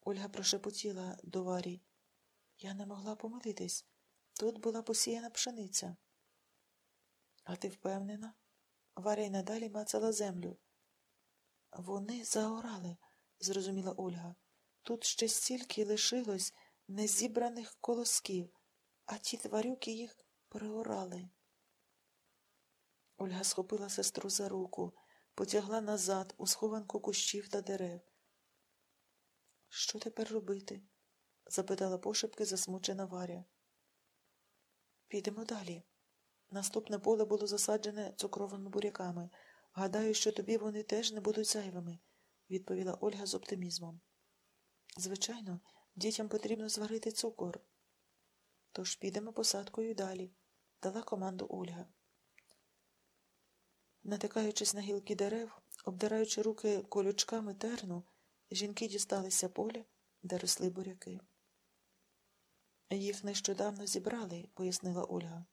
Ольга прошепотіла до Варі. Я не могла помилитись. Тут була посіяна пшениця. А ти впевнена? Варя й надалі мацала землю. Вони заорали, зрозуміла Ольга. Тут ще стільки лишилось незібраних колосків, а ті тварюки їх приорали. Ольга схопила сестру за руку, потягла назад у схованку кущів та дерев. Що тепер робити? запитала пошепки засмучена Варя. Підемо далі. Наступне поле було засаджене цукровими буряками. Гадаю, що тобі вони теж не будуть зайвими, відповіла Ольга з оптимізмом. Звичайно, дітям потрібно зварити цукор. Тож підемо посадкою далі, дала команду Ольга. Натикаючись на гілки дерев, обдираючи руки колючками терну, жінки дісталися поля, де росли буряки. Їх нещодавно зібрали, пояснила Ольга.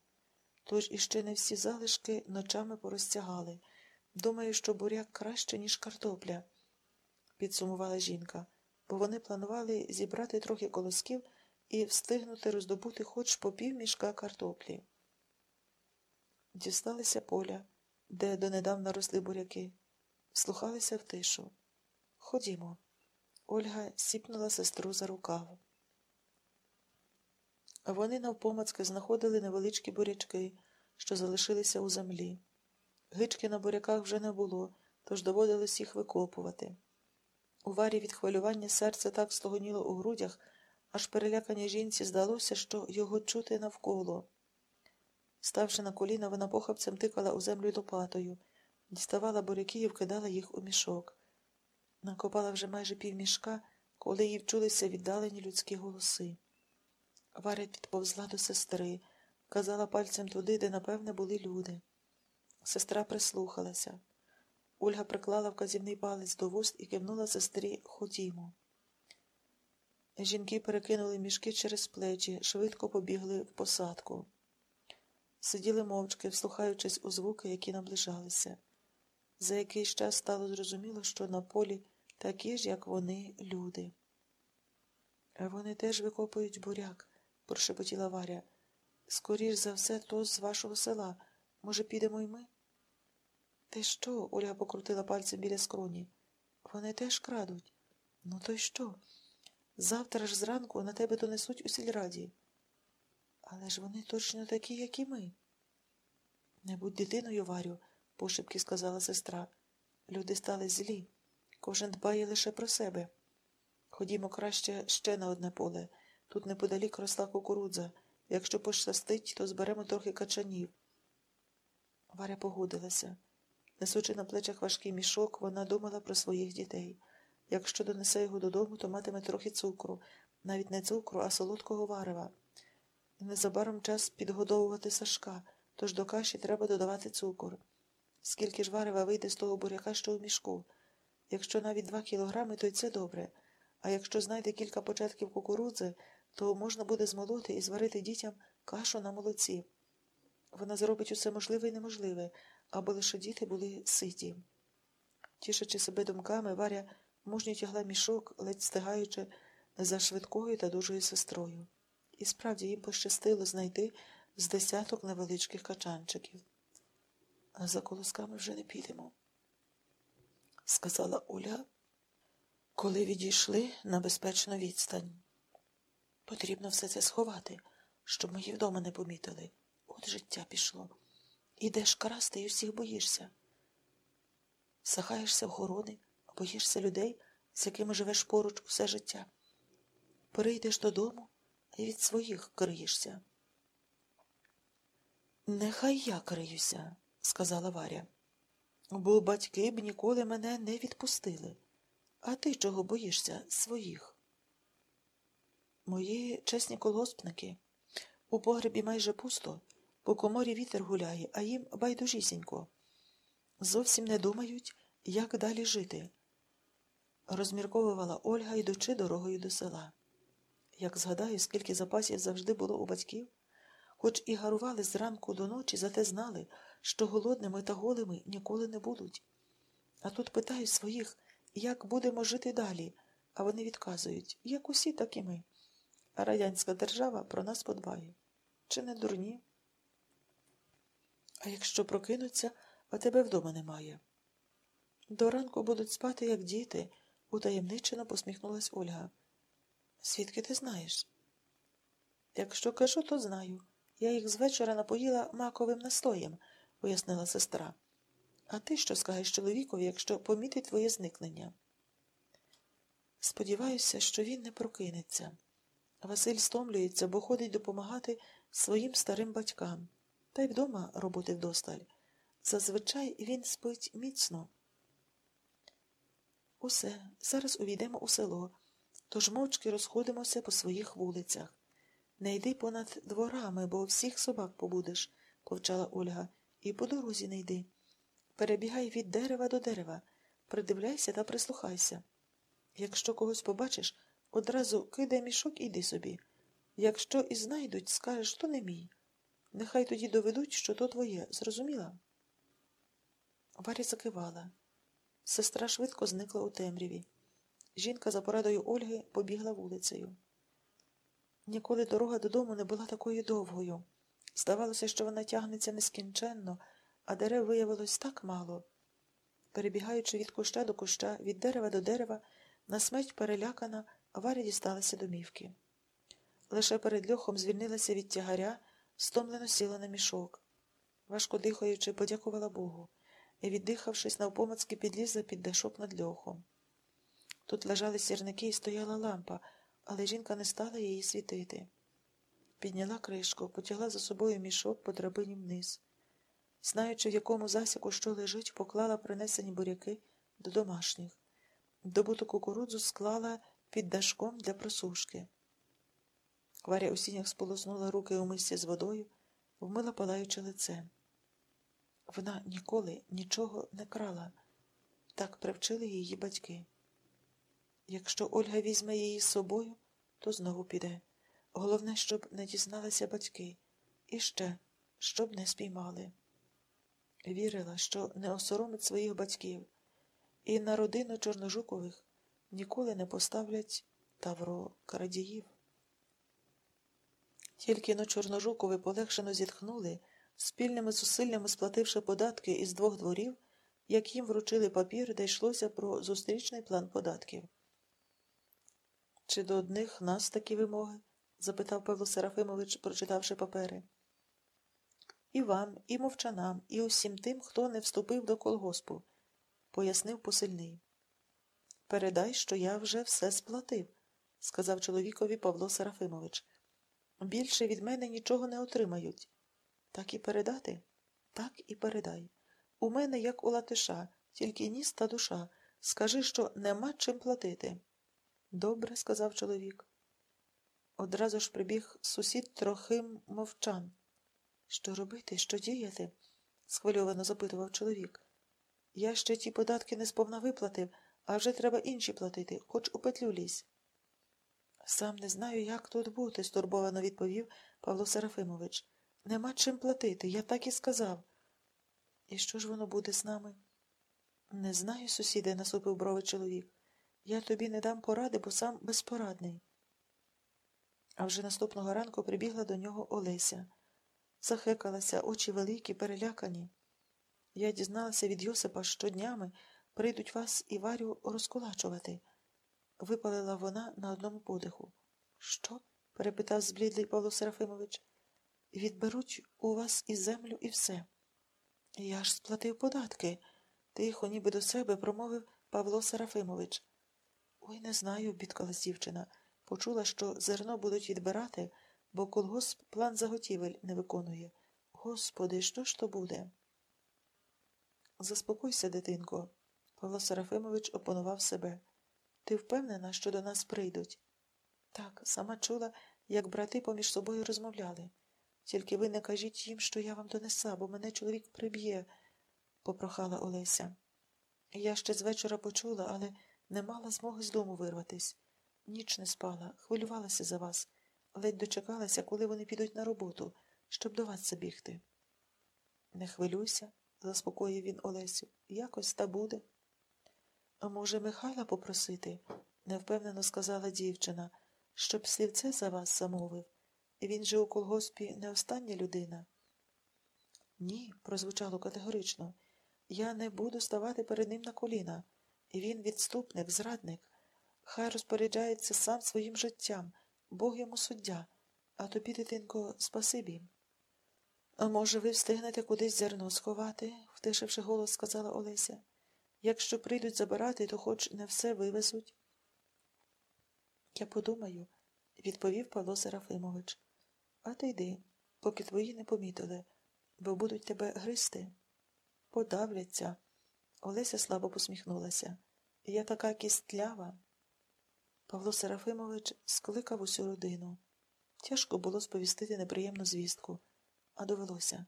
Тож іще не всі залишки ночами порозтягали. Думаю, що буряк краще, ніж картопля, підсумувала жінка, бо вони планували зібрати трохи колосків і встигнути роздобути хоч по пів мішка картоплі. Дісталися поля, де донедавна росли буряки, слухалися в тишу. Ходімо. Ольга сіпнула сестру за рукав. Вони навпомацки знаходили невеличкі бурячки, що залишилися у землі. Гички на буряках вже не було, тож доводилось їх викопувати. У варі від хвилювання серце так стогоніло у грудях, аж переляканій жінці здалося, що його чути навколо. Ставши на коліна, вона похапцем тикала у землю лопатою, діставала буряки і вкидала їх у мішок. Накопала вже майже півмішка, коли їй вчулися віддалені людські голоси. Варя підповзла до сестри, казала пальцем туди, де, напевне, були люди. Сестра прислухалася. Ольга приклала вказівний палець до вуст і кивнула сестрі Ходімо. Жінки перекинули мішки через плечі, швидко побігли в посадку. Сиділи мовчки, вслухаючись у звуки, які наближалися. За якийсь час стало зрозуміло, що на полі такі ж, як вони, люди. Вони теж викопують буряк, прошепотіла Варя. Скоріш за все, то з вашого села. Може, підемо й ми? Ти що? Ольга покрутила пальцем біля скроні. Вони теж крадуть. Ну, то й що? Завтра ж зранку на тебе донесуть у сільраді. Але ж вони точно такі, як і ми. Не будь дитиною, Варю, пошепки сказала сестра. Люди стали злі. Кожен дбає лише про себе. Ходімо краще ще на одне поле. Тут неподалік росла кукурудза. Якщо пощастить, то зберемо трохи качанів. Варя погодилася. Несучи на плечах важкий мішок, вона думала про своїх дітей. Якщо донесе його додому, то матиме трохи цукру, навіть не цукру, а солодкого варева. Незабаром час підгодовувати Сашка, тож до каші треба додавати цукор. Скільки ж варева вийде з того буряка, що у мішку? Якщо навіть два кілограми, то й це добре. А якщо знайде кілька початків кукурудзи, то можна буде змолоти і зварити дітям кашу на молоці. Вона зробить усе можливе і неможливе, аби лише діти були ситі. Тішачи себе думками, Варя мужньо тягла мішок, ледь стигаючи за швидкою та дужою сестрою. І справді їм пощастило знайти з десяток невеличких качанчиків. А за колосками вже не підемо, сказала Оля, коли відійшли на безпечну відстань. Потрібно все це сховати, щоб мої вдома не помітили. От життя пішло. Ідеш красти і всіх боїшся. Сахаєшся в городи, боїшся людей, з якими живеш поруч усе життя. Перейдеш додому і від своїх криєшся. Нехай я криюся, сказала Варя, бо батьки б ніколи мене не відпустили. А ти чого боїшся своїх? Мої чесні колгоспники. У погребі майже пусто, по коморі вітер гуляє, а їм байдужісінько. Зовсім не думають, як далі жити. Розмірковувала Ольга, йдучи дорогою до села. Як згадаю, скільки запасів завжди було у батьків, хоч і гарували зранку до ночі, зате знали, що голодними та голими ніколи не будуть. А тут питаю своїх, як будемо жити далі а вони відказують, як усі, так і ми. А радянська держава про нас подбає. Чи не дурні? А якщо прокинуться, а тебе вдома немає. До ранку будуть спати, як діти, утаємничено посміхнулась Ольга. Звідки ти знаєш? Якщо кажу, то знаю. Я їх з вечора напоїла маковим настоєм, пояснила сестра. А ти що скажеш чоловікові, якщо помітить твоє зникнення? Сподіваюся, що він не прокинеться. Василь стомлюється, бо ходить допомагати своїм старим батькам. Та й вдома роботи вдосталь. Зазвичай він спить міцно. Усе, зараз увійдемо у село, тож мовчки розходимося по своїх вулицях. Не йди понад дворами, бо всіх собак побудеш, повчала Ольга, і по дорозі не йди. Перебігай від дерева до дерева, придивляйся та прислухайся. Якщо когось побачиш, одразу кидай мішок і йди собі. Якщо і знайдуть, скажеш, то не мій. Нехай тоді доведуть, що то твоє. Зрозуміла? Варя закивала. Сестра швидко зникла у темряві. Жінка за порадою Ольги побігла вулицею. Ніколи дорога додому не була такою довгою. Здавалося, що вона тягнеться нескінченно, а дерев виявилось так мало. Перебігаючи від куща до куща, від дерева до дерева, на смерть перелякана, Варя дісталася домівки. Лише перед льохом звільнилася від тягаря, стомлено сіла на мішок. Важко дихаючи, подякувала Богу і, віддихавшись, навпомацки підлізла під дашок над льохом. Тут лежали сірники і стояла лампа, але жінка не стала її світити. Підняла кришку, потягла за собою мішок по драбині вниз. Знаючи, в якому засіку що лежить, поклала принесені буряки до домашніх. Добуту кукурудзу склала під дашком для просушки. Варя у сінях сполоснула руки у мисці з водою, вмила палаючи лице. Вона ніколи нічого не крала, так привчили її батьки. Якщо Ольга візьме її з собою, то знову піде. Головне, щоб не дізналися батьки, і ще, щоб не спіймали. Вірила, що не осоромить своїх батьків, і на родину Чорножукових ніколи не поставлять тавро крадіїв. Тільки но Чорножукови полегшено зітхнули, спільними зусиллями сплативши податки із двох дворів, як їм вручили папір, де йшлося про зустрічний план податків. Чи до одних нас такі вимоги? Запитав Павло Серафимович, прочитавши папери. І вам, і мовчанам, і усім тим, хто не вступив до колгоспу, пояснив посильний. Передай, що я вже все сплатив, сказав чоловікові Павло Серафимович. Більше від мене нічого не отримають. Так і передати? Так і передай. У мене, як у латиша, тільки ніс та душа. Скажи, що нема чим платити. Добре, сказав чоловік. Одразу ж прибіг сусід трохи мовчан. Що робити, що діяти? схвильовано запитував чоловік. Я ще ті податки не сповна виплатив, а вже треба інші платити, хоч у петлю лізь. Сам не знаю, як тут бути, стурбовано відповів Павло Серафимович. Нема чим платити, я так і сказав. І що ж воно буде з нами? Не знаю, сусіде, насупив брови чоловік. Я тобі не дам поради, бо сам безпорадний. А вже наступного ранку прибігла до нього Олеся. Захекалася, очі великі, перелякані. Я дізналася від Йосипа, що днями прийдуть вас і Варю розкулачувати. Випалила вона на одному подиху. Що? перепитав зблідлий Павло Серафимович. Відберуть у вас і землю, і все. Я ж сплатив податки, тихо, ніби до себе промовив Павло Серафимович. Ой, не знаю, бідкалась дівчина. Почула, що зерно будуть відбирати, бо колгосп план заготівель не виконує. Господи, що ж то буде? Заспокойся, дитинко. Павло Серафимович опанував себе. Ти впевнена, що до нас прийдуть? Так, сама чула, як брати поміж собою розмовляли. Тільки ви не кажіть їм, що я вам донеса, бо мене чоловік приб'є, попрохала Олеся. Я ще з вечора почула, але не мала змоги з дому вирватись. Ніч не спала, хвилювалася за вас, ледь дочекалася, коли вони підуть на роботу, щоб до вас забігти. Не хвилюйся, заспокоїв він Олесю. Якось та буде. А може, Михайла попросити? невпевнено сказала дівчина, щоб слівце за вас замовив. Він же у колгоспі не остання людина. Ні, прозвучало категорично. Я не буду ставати перед ним на коліна. Він відступник, зрадник. Хай розпоряджається сам своїм життям, Бог йому суддя, а тобі, дитинко, спасибі. А може, ви встигнете кудись зерно сховати, втишивши голос, сказала Олеся. Якщо прийдуть забирати, то хоч не все вивезуть. Я подумаю, відповів Павло Серафимович. А ти йди, поки твої не помітили, бо будуть тебе гризти. Подавляться. Олеся слабо посміхнулася. Я така кістлява. Павло Серафимович скликав усю родину. Тяжко було сповістити неприємну звістку, а довелося.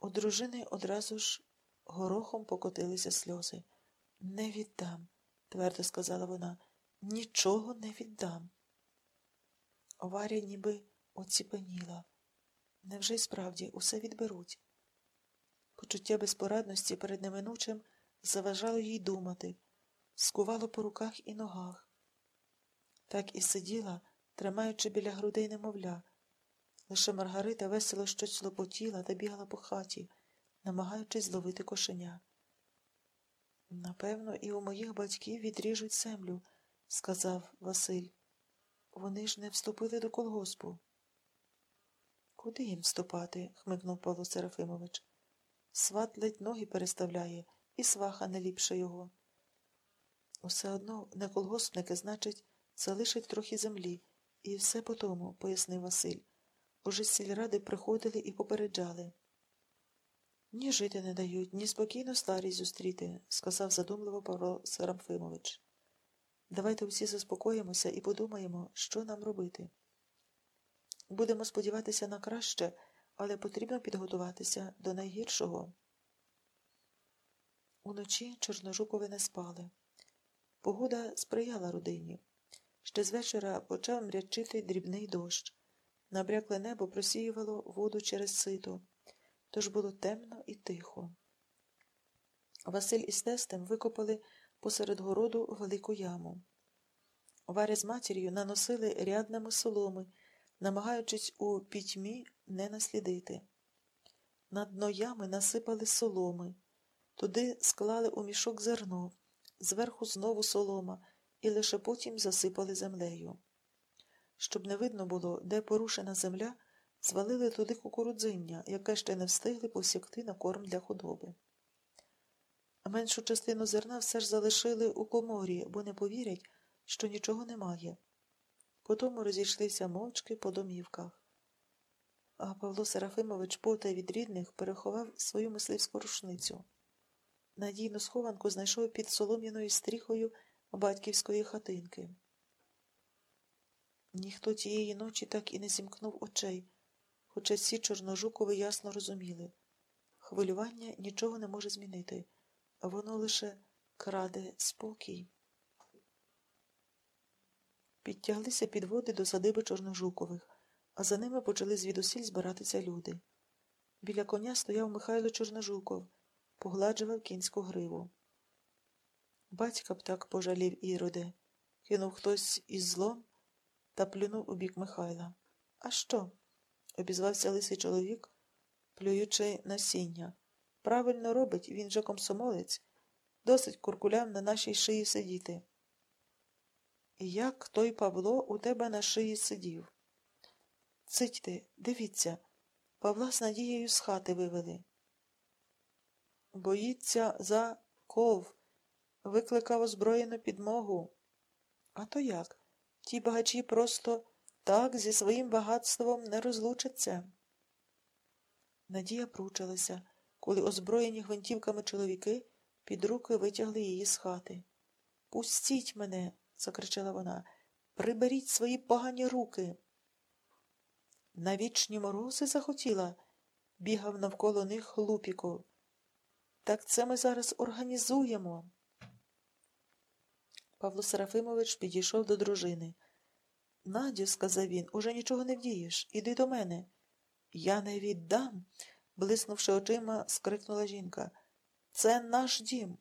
У дружини одразу ж горохом покотилися сльози. Не віддам, твердо сказала вона. Нічого не віддам. Варя ніби оціпеніла. Невже й справді усе відберуть? Почуття безпорадності перед неминучим заважало їй думати, скувало по руках і ногах. Так і сиділа, тримаючи біля грудей немовля. Лише Маргарита весело щось лопотіла та бігала по хаті, намагаючись зловити кошеня. Напевно, і у моїх батьків відріжуть землю, сказав Василь. Вони ж не вступили до колгоспу. Куди їм вступати? хмикнув Павло Серафимович. Сват ледь ноги переставляє, і сваха не ліпше його. Усе одно не колгоспники, значить, залишить трохи землі, і все по тому, пояснив Василь. Уже з сільради приходили і попереджали. Ні жити не дають, ні спокійно старість зустріти, сказав задумливо Павло Серафимович. Давайте усі заспокоїмося і подумаємо, що нам робити. Будемо сподіватися на краще, але потрібно підготуватися до найгіршого. Уночі Чорножукови не спали. Погода сприяла родині. Ще з вечора почав мрячити дрібний дощ. Набрякле небо просіювало воду через сито, тож було темно і тихо. Василь із тестем викопали посеред городу велику яму. Варя з матір'ю наносили рядними соломи, намагаючись у пітьмі не наслідити. На дно ями насипали соломи, туди склали у мішок зерно, зверху знову солома, і лише потім засипали землею. Щоб не видно було, де порушена земля, звалили туди кукурудзиння, яке ще не встигли посікти на корм для худоби. Меншу частину зерна все ж залишили у коморі, бо не повірять, що нічого немає. Потому розійшлися мовчки по домівках. А Павло Серафимович потай від рідних переховав свою мисливську рушницю. Надійну схованку знайшов під солом'яною стріхою батьківської хатинки. Ніхто тієї ночі так і не зімкнув очей, хоча всі Чорножукови ясно розуміли хвилювання нічого не може змінити, воно лише краде спокій. Підтяглися підводи до садиби Чорножукових, а за ними почали звідусіль збиратися люди. Біля коня стояв Михайло Чорножуков, погладжував кінську гриву. Батька б так пожалів іроде, кинув хтось із злом та плюнув у бік Михайла. А що? обізвався лисий чоловік, плюючи насіння. Правильно робить, він же комсомолець, досить куркулям на нашій шиї сидіти. Як той Павло у тебе на шиї сидів? Цитьте, дивіться, Павла з надією з хати вивели. Боїться за ков, викликав озброєну підмогу. А то як? Ті багачі просто так зі своїм багатством не розлучаться. Надія пручилася, коли озброєні гвинтівками чоловіки під руки витягли її з хати. Пустіть мене, закричала вона, приберіть свої погані руки. На вічні морози захотіла, бігав навколо них Лупіко. Так це ми зараз організуємо. Павло Серафимович підійшов до дружини. Надю, сказав він, уже нічого не вдієш. Іди до мене. Я не віддам, блиснувши очима, скрикнула жінка. Це наш дім.